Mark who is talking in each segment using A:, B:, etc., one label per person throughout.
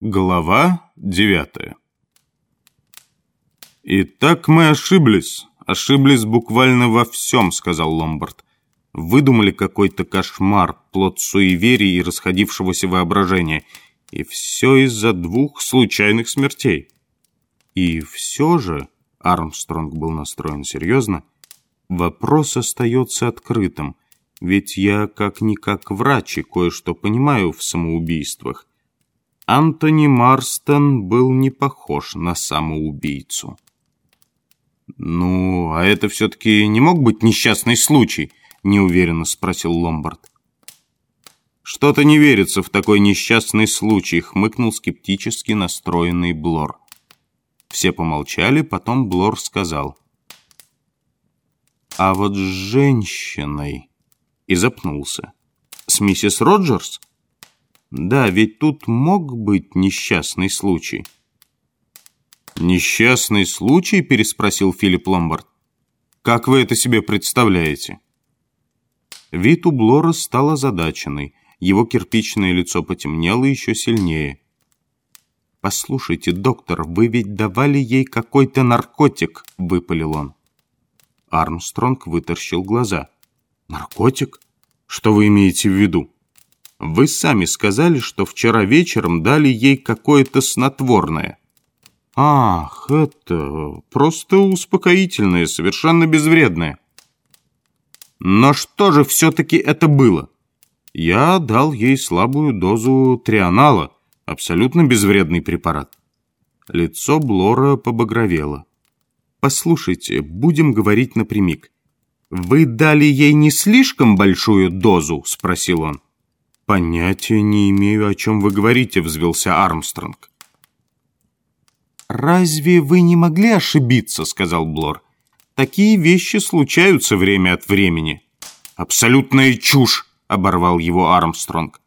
A: Глава девятая «Итак мы ошиблись. Ошиблись буквально во всем», — сказал Ломбард. «Выдумали какой-то кошмар, плод суеверий и расходившегося воображения. И все из-за двух случайных смертей». И все же, Армстронг был настроен серьезно, вопрос остается открытым. Ведь я как-никак врач и кое-что понимаю в самоубийствах. Антони Марстон был не похож на самоубийцу. «Ну, а это все-таки не мог быть несчастный случай?» – неуверенно спросил Ломбард. «Что-то не верится в такой несчастный случай», – хмыкнул скептически настроенный Блор. Все помолчали, потом Блор сказал. «А вот с женщиной...» И запнулся. «С миссис Роджерс?» Да, ведь тут мог быть несчастный случай. «Несчастный случай?» – переспросил Филипп Ломбард. «Как вы это себе представляете?» Вид у Блора стал озадаченный. Его кирпичное лицо потемнело еще сильнее. «Послушайте, доктор, вы ведь давали ей какой-то наркотик», – выпалил он. Армстронг выторщил глаза. «Наркотик? Что вы имеете в виду?» Вы сами сказали, что вчера вечером дали ей какое-то снотворное. Ах, это просто успокоительное, совершенно безвредное. Но что же все-таки это было? Я дал ей слабую дозу трианала, абсолютно безвредный препарат. Лицо Блора побагровело. «Послушайте, будем говорить напрямик. Вы дали ей не слишком большую дозу?» – спросил он. «Понятия не имею, о чем вы говорите», — взвелся Армстронг. «Разве вы не могли ошибиться?» — сказал Блор. «Такие вещи случаются время от времени». «Абсолютная чушь!» — оборвал его Армстронг.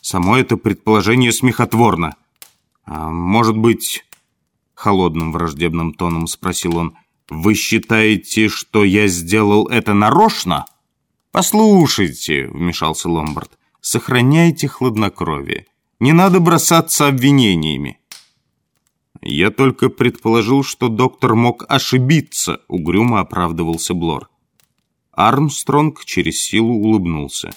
A: «Само это предположение смехотворно». «А может быть...» — холодным враждебным тоном спросил он. «Вы считаете, что я сделал это нарочно?» «Послушайте», — вмешался Ломбард, сохраняйте хладнокровие. Не надо бросаться обвинениями. Я только предположил, что доктор мог ошибиться, угрюмо оправдывался Блор. Армстронг через силу улыбнулся.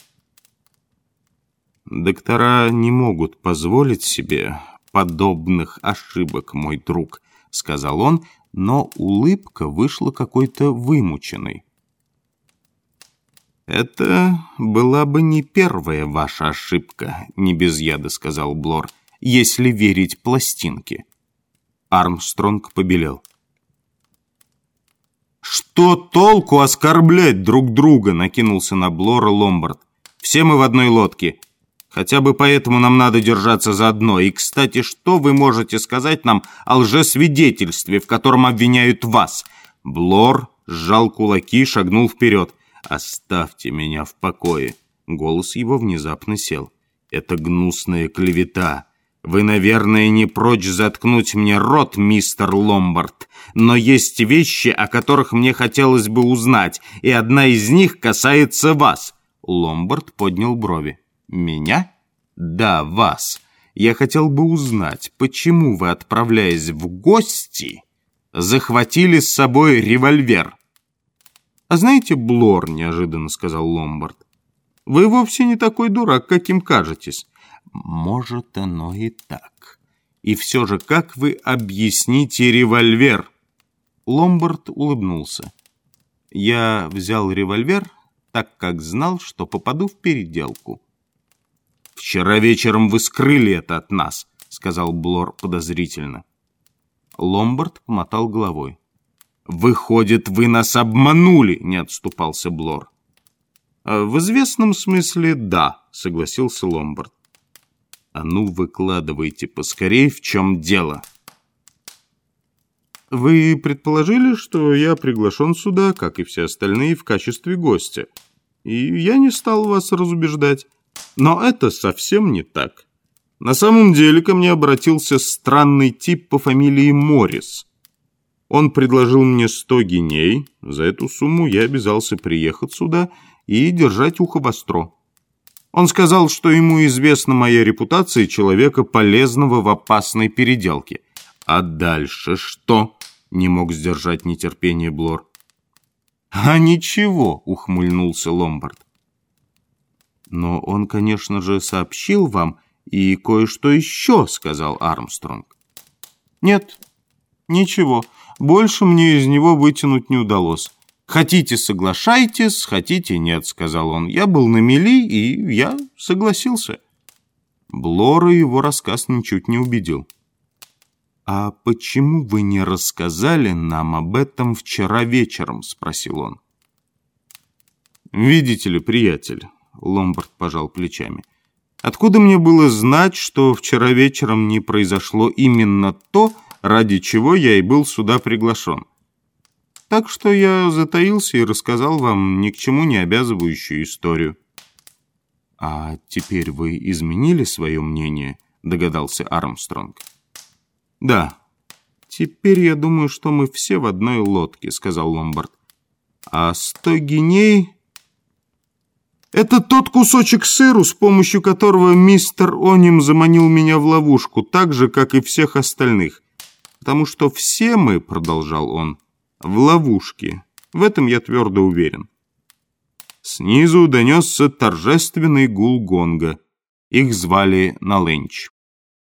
A: «Доктора не могут позволить себе подобных ошибок, мой друг», — сказал он, но улыбка вышла какой-то вымученной. «Это была бы не первая ваша ошибка», — не без яда сказал Блор, «если верить пластинке». Армстронг побелел. «Что толку оскорблять друг друга?» — накинулся на Блора Ломбард. «Все мы в одной лодке. Хотя бы поэтому нам надо держаться заодно. И, кстати, что вы можете сказать нам о лжесвидетельстве, в котором обвиняют вас?» Блор сжал кулаки и шагнул вперед. «Оставьте меня в покое!» Голос его внезапно сел. «Это гнусная клевета. Вы, наверное, не прочь заткнуть мне рот, мистер Ломбард, но есть вещи, о которых мне хотелось бы узнать, и одна из них касается вас». Ломбард поднял брови. «Меня?» «Да, вас. Я хотел бы узнать, почему вы, отправляясь в гости, захватили с собой револьвер?» «А знаете, Блор, — неожиданно сказал Ломбард, — вы вовсе не такой дурак, каким кажетесь». «Может, оно и так. И все же, как вы объясните револьвер?» Ломбард улыбнулся. «Я взял револьвер, так как знал, что попаду в переделку». «Вчера вечером вы скрыли это от нас», — сказал Блор подозрительно. Ломбард помотал головой. «Выходит, вы нас обманули», — не отступался Блор. «А «В известном смысле, да», — согласился Ломбард. «А ну, выкладывайте поскорей, в чем дело». «Вы предположили, что я приглашен сюда, как и все остальные, в качестве гостя. И я не стал вас разубеждать. Но это совсем не так. На самом деле ко мне обратился странный тип по фамилии Моррис». Он предложил мне сто геней. За эту сумму я обязался приехать сюда и держать ухо востро. Он сказал, что ему известна моя репутация человека, полезного в опасной переделке. А дальше что? Не мог сдержать нетерпение Блор. А ничего, ухмыльнулся Ломбард. Но он, конечно же, сообщил вам и кое-что еще, сказал Армстронг. Нет, ничего, больше мне из него вытянуть не удалось. «Хотите, соглашайтесь, хотите, нет», — сказал он. «Я был на мели, и я согласился». Блора его рассказ ничуть не убедил. «А почему вы не рассказали нам об этом вчера вечером?» — спросил он. «Видите ли, приятель», — Ломбард пожал плечами, «откуда мне было знать, что вчера вечером не произошло именно то, ради чего я и был сюда приглашен?» Так что я затаился и рассказал вам ни к чему не обязывающую историю. «А теперь вы изменили свое мнение?» — догадался Армстронг. «Да. Теперь я думаю, что мы все в одной лодке», — сказал Ломбард. «А сто геней...» «Это тот кусочек сыру, с помощью которого мистер Оним заманил меня в ловушку, так же, как и всех остальных. Потому что все мы, — продолжал он, — в ловушке. В этом я твердо уверен. Снизу донесся торжественный гул гонга. Их звали на ленч.